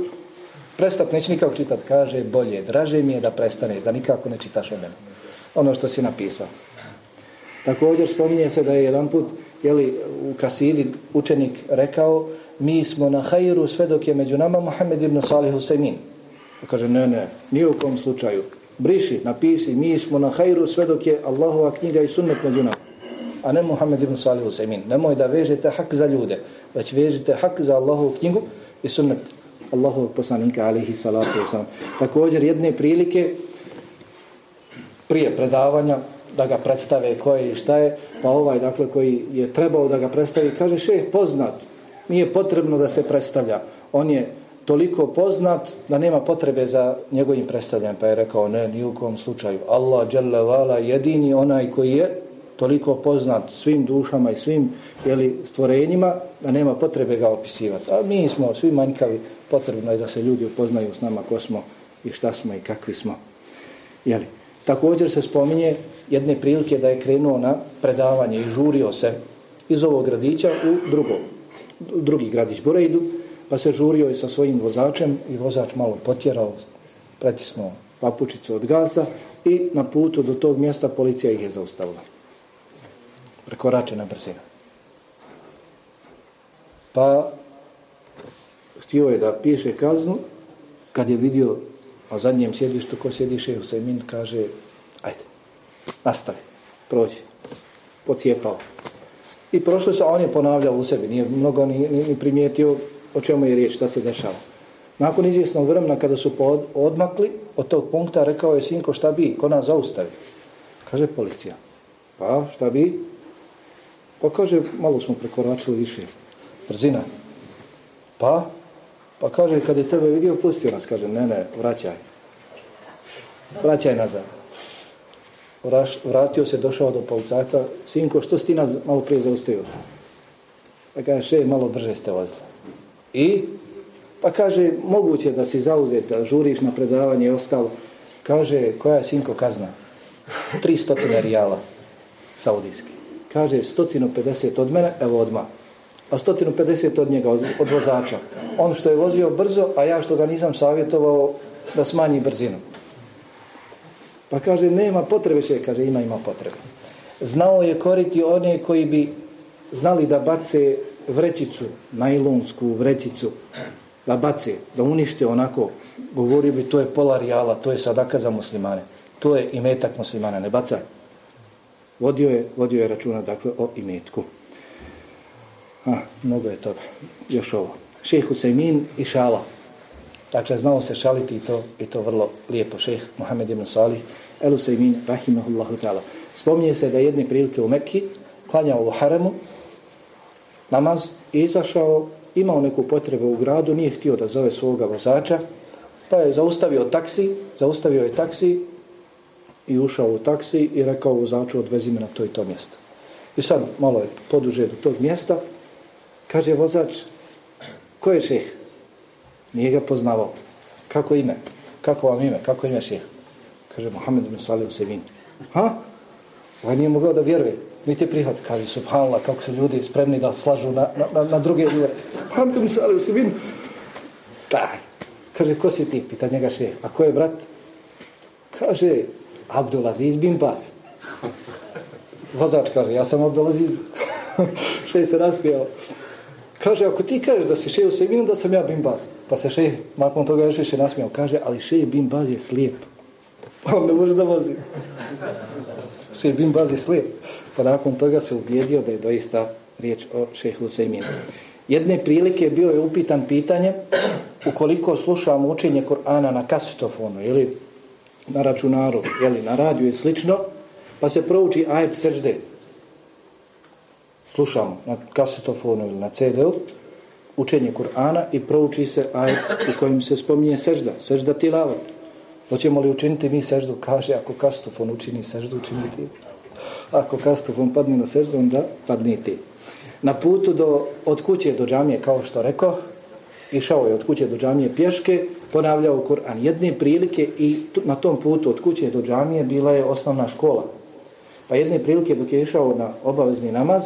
prestat, neću nikako čitati. Kaže, bolje, draže mi je da prestane, da nikako ne čitaš o mene. Ono što si napisao. Također spominje se da je jedan put, jeli, u Kasidi učenik rekao, mi smo na hajru sve dok je među nama Muhammed ibn Salih Husemin. Pa kaže, ne, ne, nije u kom slučaju. Briši, napisi, mi smo na hajru sve dok je Allahova knjiga i sunnet među nama a ne Muhammed ibn Salih Usaymin. Nemoj da vežete hak za ljude, već vežete hak za Allahovu knjigu i sunnet Allahovog poslanika alihi salatu wasalam. Također jedne prilike prije predavanja da ga predstave koje i šta je, pa ovaj dakle koji je trebao da ga predstavi, kaže šeh poznat, nije potrebno da se predstavlja. On je toliko poznat da nema potrebe za njegovim predstavljanjem, pa je rekao ne, ni u kom slučaju. Allah, Jalla, Vala, jedini onaj koji je toliko poznat svim dušama i svim jeli, stvorenjima da nema potrebe ga opisivati. A mi smo svi manjkavi, potrebno je da se ljudi upoznaju s nama ko smo i šta smo i kakvi smo. Jeli. Također se spominje jedne prilike da je krenuo na predavanje i žurio se iz ovog gradića u drugo, drugi gradić Borejdu, pa se žurio i sa svojim vozačem i vozač malo potjerao, pretisnuo papučicu od gasa i na putu do tog mjesta policija ih je zaustavila prekoračena brzina. Pa htio je da piše kaznu, kad je vidio na zadnjem sjedištu ko sjediše u Sajmin, kaže, ajde, nastavi, prođi, pocijepao. I prošlo se, on je ponavljao u sebi, nije mnogo ni, ni, ni primijetio o čemu je riječ, šta se dešava. Nakon izvjesnog vremena, kada su odmakli od tog punkta, rekao je sinko, šta bi, ko nas zaustavi? Kaže policija. Pa, šta bi? Pa kaže, malo smo prekoračili više brzina. Pa, Pa kaže, kad je tebe vidio, pustio nas. Kaže, ne, ne, vraćaj. Vraćaj nazad. Vraš, vratio se, došao do policajca. Sinko, što si ti nas malo prije zaustavio? Pa kaže, še, malo brže ste vozili. I? Pa kaže, moguće da si zauzet, da žuriš na predavanje i ostalo. Kaže, koja je sinko kazna? 300 rijala saudijski. Kaže, 150 od mene, evo odmah. A 150 od njega, od, od vozača. On što je vozio brzo, a ja što ga nisam savjetovao da smanji brzinu. Pa kaže, nema potrebe še, kaže, ima, ima potrebe. Znao je koriti one koji bi znali da bace vrećicu, najlonsku vrećicu, da bace, da unište onako, govorio bi, to je pola rijala, to je sadaka za muslimane, to je imetak muslimana, ne bacaj. Vodio je, vodio je računa, dakle, o imetku. Ha, mnogo je toga. Još ovo. Šeh Husaymin i šala. Dakle, znao se šaliti i to, i to vrlo lijepo. Šeh Mohamed ibn Salih, El Husaymin, rahimahullahu ta'ala. Spominje se da jedne prilike u Mekki, klanjao u haremu, namaz, i izašao, imao neku potrebu u gradu, nije htio da zove svoga vozača, pa je zaustavio taksi, zaustavio je taksi i ušao u taksi i rekao vozaču odvezi me na to i to mjesto. I sad malo je poduže do tog mjesta, kaže vozač, ko je šeh? Nije ga poznavao. Kako ime? Kako vam ime? Kako ime šeh? Kaže, Mohamed ibn Salim Sevin. Ha? Ovaj nije mogao da vjeruje. Niti prihvat. Kaže, subhanallah, kako su ljudi spremni da slažu na, na, na druge ljude. mi ibn se, vidim, Daj. Kaže, ko si ti? Pita njega še. A ko je brat? Kaže, Abdulaziz bin Bas. Vozač kaže, ja sam Abdulaziz. [laughs] še se raspijao. Kaže, ako ti kažeš da si šeh Usevin, da sam ja bin Bas. Pa se šeh nakon toga još više nasmijao. Kaže, ali šej bin Bas je slijep. On ne može da vozi. Še bin Baz je slijep. Pa nakon toga se ubijedio da je doista riječ o šehu Sejminu. Jedne prilike bio je upitan pitanje ukoliko slušamo učenje Korana na kasetofonu ili na računaru ili na radiju i slično, pa se prouči ajet sežde. Slušamo na kasetofonu ili na CD-u učenje Kur'ana i prouči se ajet u kojem se spominje sežda, sežda tilavat. Hoćemo li učiniti mi seždu? Kaže, ako kastofon učini seždu, učiniti. Ako kastofon padne na seždu, onda padni ti. Na putu do, od kuće do džamije, kao što rekao, išao je od kuće do džamije pješke, ponavljao Kur'an jedne prilike i na tom putu od kuće do džamije bila je osnovna škola. Pa jedne prilike dok je išao na obavezni namaz,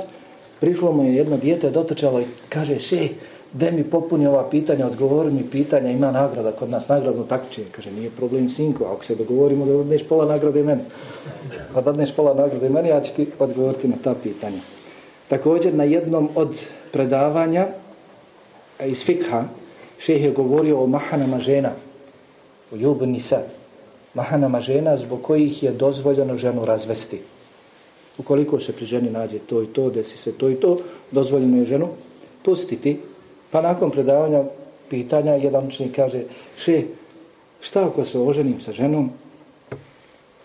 prišlo mu je jedno dijete, dotrčalo i kaže, šej, gde mi popuni ova pitanja, odgovori mi pitanja, ima nagrada kod nas, nagradno takvičenje. Kaže, nije problem sinko, ako se dogovorimo da dadneš pola nagrade meni. A da dadneš pola nagrade meni, ja ću ti odgovoriti na ta pitanja. Također, na jednom od predavanja iz Fikha, šeh je govorio o mahanama žena, o ljubu nisa, mahanama žena zbog kojih je dozvoljeno ženu razvesti. Ukoliko se pri ženi nađe to i to, desi se to i to, dozvoljeno je ženu pustiti Pa nakon predavanja pitanja, jedan učenik kaže, še, šta ako se oženim sa ženom?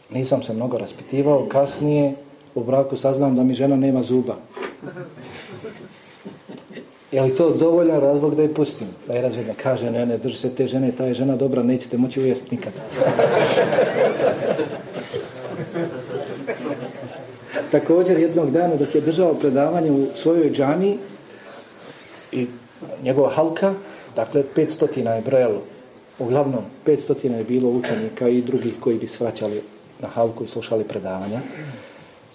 Nisam se mnogo raspitivao, kasnije u braku saznam da mi žena nema zuba. Je li to dovoljan razlog da je pustim? Da je razvedna. Kaže, ne, ne, drži se te žene, ta je žena dobra, nećete moći ujesti nikada. Također, jednog dana dok je držao predavanje u svojoj džami i njegova halka, dakle 500 je brojalo, uglavnom 500 je bilo učenika i drugih koji bi svraćali na halku i slušali predavanja.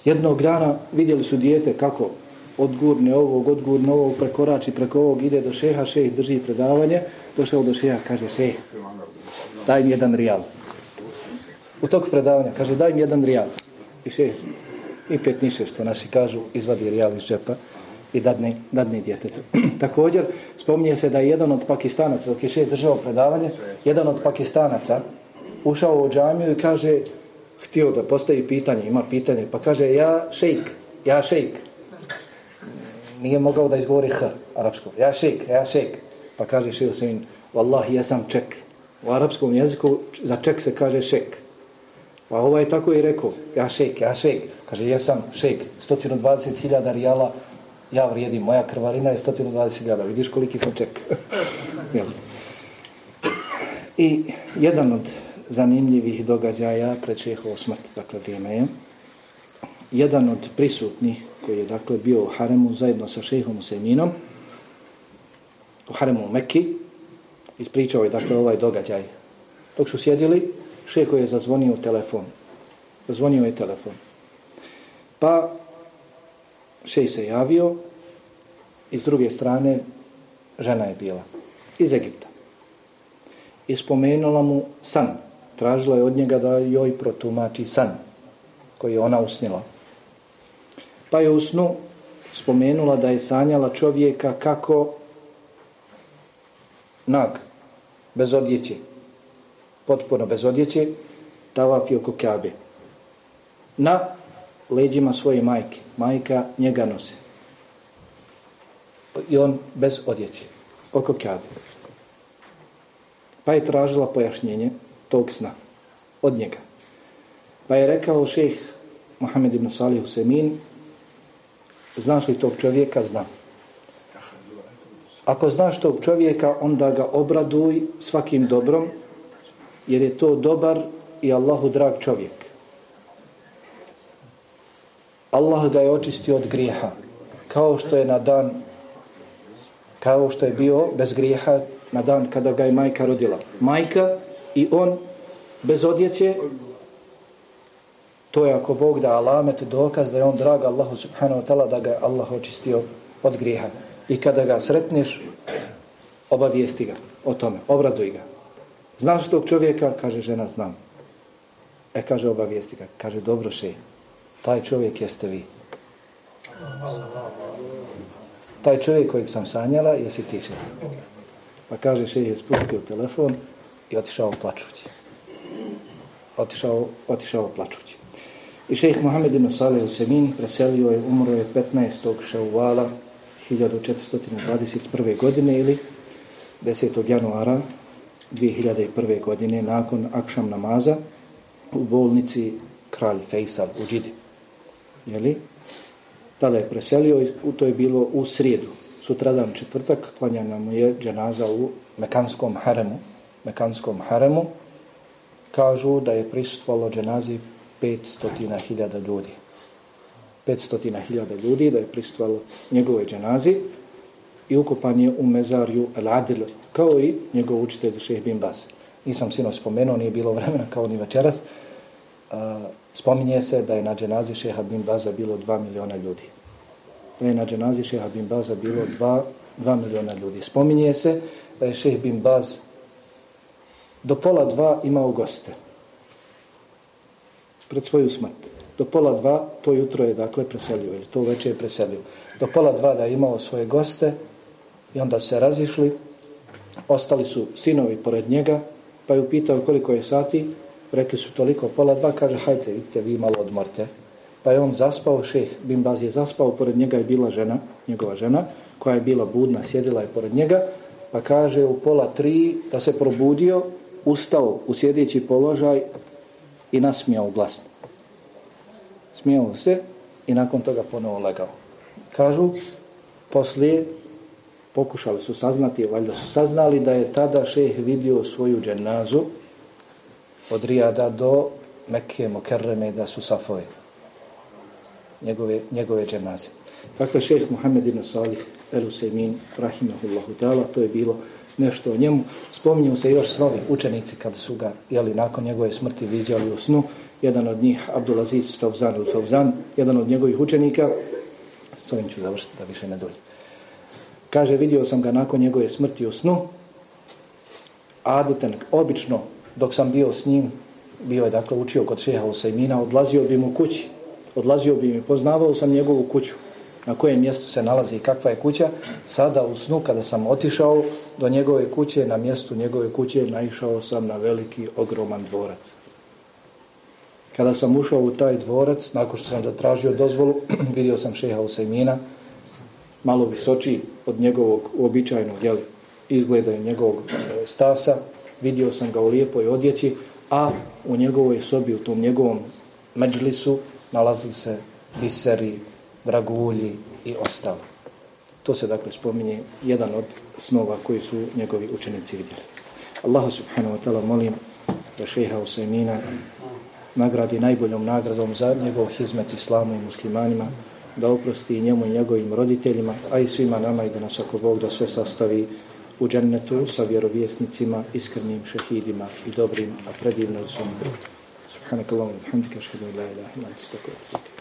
Jednog dana vidjeli su dijete kako odgurne ovog, odgurne ovog, prekorači preko ovog, ide do šeha, šeh drži predavanje, došao do šeha, kaže šeh, daj mi jedan rijal. U toku predavanja, kaže daj mi jedan rijal. I šeh, i pet niše što naši kažu, izvadi rijal iz džepa i dadne, dadne djetetu. [clears throat] Također, spominje se da je jedan od pakistanaca, dok je šest držao predavanje, jedan od pakistanaca ušao u džamiju i kaže, htio da postavi pitanje, ima pitanje, pa kaže, ja šejk, ja šejk. Nije mogao da izgovori h, arapsko. Ja šejk, ja šejk. Pa kaže še Semin, Wallahi, ja sam ček. U arapskom jeziku za ček se kaže šek. Pa ovaj tako i rekao, ja šejk, ja šejk. Kaže, ja sam šejk, 120.000 rijala ja vrijedim, moja krvarina je 120.000, vidiš koliki sam ček. [laughs] I jedan od zanimljivih događaja pred šehovo smrt, dakle vrijeme je, jedan od prisutnih koji je dakle bio u Haremu zajedno sa šehom Useminom, u Haremu u Mekki, ispričao je dakle ovaj događaj. Dok su sjedili, šeho je zazvonio telefon. Zazvonio je telefon. Pa šej se javio i s druge strane žena je bila iz Egipta. I spomenula mu san. Tražila je od njega da joj protumači san koji je ona usnila. Pa je u snu spomenula da je sanjala čovjeka kako nag, bez odjeće, potpuno bez odjeće, tavafi oko kabe. Na leđima svoje majke. Majka njega nosi. I on bez odjeće, oko kabe. Pa je tražila pojašnjenje tog sna od njega. Pa je rekao šejh Mohamed ibn Salih Husemin, znaš li tog čovjeka? Znam. Ako znaš tog čovjeka, onda ga obraduj svakim dobrom, jer je to dobar i Allahu drag čovjek. Allah ga je očistio od grijeha, kao što je na dan, kao što je bio bez grijeha na dan kada ga je majka rodila. Majka i on bez odjeće, to je ako Bog da alamet dokaz da je on drag Allahu subhanahu wa ta'ala da ga je Allah očistio od grijeha. I kada ga sretneš, obavijesti ga o tome, obraduj ga. Znaš tog čovjeka? Kaže žena, znam. E, kaže, obavijesti ga. Kaže, dobro še, taj čovjek jeste vi. Taj čovjek kojeg sam sanjala, jesi ti še. Pa kaže, še je spustio telefon i otišao plačući. Otišao, otišao plačući. I šejh Mohamed ibn Saleh Usemin preselio je, umro je 15. šauvala 1421. godine ili 10. januara 2001. godine nakon akšam namaza u bolnici kralj Fejsal u Džidi. Jeli? Tada je preselio i to je bilo u srijedu. Sutradan četvrtak klanjana mu je dženaza u Mekanskom haremu. Mekanskom haremu kažu da je prisutvalo dženazi 500.000 ljudi. 500.000 ljudi da je prisutvalo njegove dženazi i ukupan je u mezarju Al-Adil, kao i njegov učitelj Šeh Bin Bas. Nisam sino spomenuo, nije bilo vremena kao ni večeras. Spominje se da je na dženazi Šeha Bin Baza bilo 2 miliona ljudi. Da je na dženazi Šeha Bin Baza bilo 2, 2 miliona ljudi. Spominje se da je Šeh Bin Baz do pola dva imao goste. Pred svoju smrt. Do pola dva, to jutro je dakle preselio, ili to večer je preselio. Do pola dva da je imao svoje goste, I onda se razišli, ostali su sinovi pored njega, pa je upitao koliko je sati, rekli su toliko, pola dva, kaže, hajte, idite vi malo odmorte. Pa je on zaspao, šeh Bimbaz je zaspao, pored njega je bila žena, njegova žena, koja je bila budna, sjedila je pored njega, pa kaže u pola tri da se probudio, ustao u sjedeći položaj i nasmijao glasno. Smijao se i nakon toga ponovo legao. Kažu, poslije pokušali su saznati, valjda su saznali da je tada šeh vidio svoju dženazu od Rijada do Mekke, Mokerreme, da su safoje njegove, njegove dženaze. Dakle, šeheh Muhammed ibn Salih el Usaymin, rahimahullahu ta'ala, to je bilo nešto o njemu. Spominju se još snovi učenici kada su ga, jeli, nakon njegove smrti vidjeli u snu. Jedan od njih, Abdulaziz Fauzan ili Fauzan, jedan od njegovih učenika, s ovim ću završiti da više ne dulje. Kaže, vidio sam ga nakon njegove smrti u snu. Adeten, obično, dok sam bio s njim, bio je, dakle, učio kod šeha Usajmina, odlazio bi mu kući. Odlazio bi mi, poznavao sam njegovu kuću. Na kojem mjestu se nalazi i kakva je kuća. Sada u snu, kada sam otišao do njegove kuće, na mjestu njegove kuće, naišao sam na veliki, ogroman dvorac. Kada sam ušao u taj dvorac, nakon što sam zatražio dozvolu, [clears throat] vidio sam šeha Usajmina, malo visočiji od njegovog uobičajnog jeli, izgleda i njegovog e, stasa, vidio sam ga u lijepoj odjeći, a u njegovoj sobi, u tom njegovom međlisu, nalazili se biseri, dragulji i ostalo. To se dakle spominje jedan od snova koji su njegovi učenici vidjeli. Allah subhanahu wa ta'ala molim da šeha Usajmina nagradi najboljom nagradom za njegov hizmet islamu i muslimanima, da oprosti i njemu i njegovim roditeljima, a i svima nama i da nas ako Bog da sve sastavi u džennetu sa vjerovjesnicima, iskrenim šehidima i dobrim predivnom sunom. Subhanakallahu alhamdika, shukran la ilaha illa anta.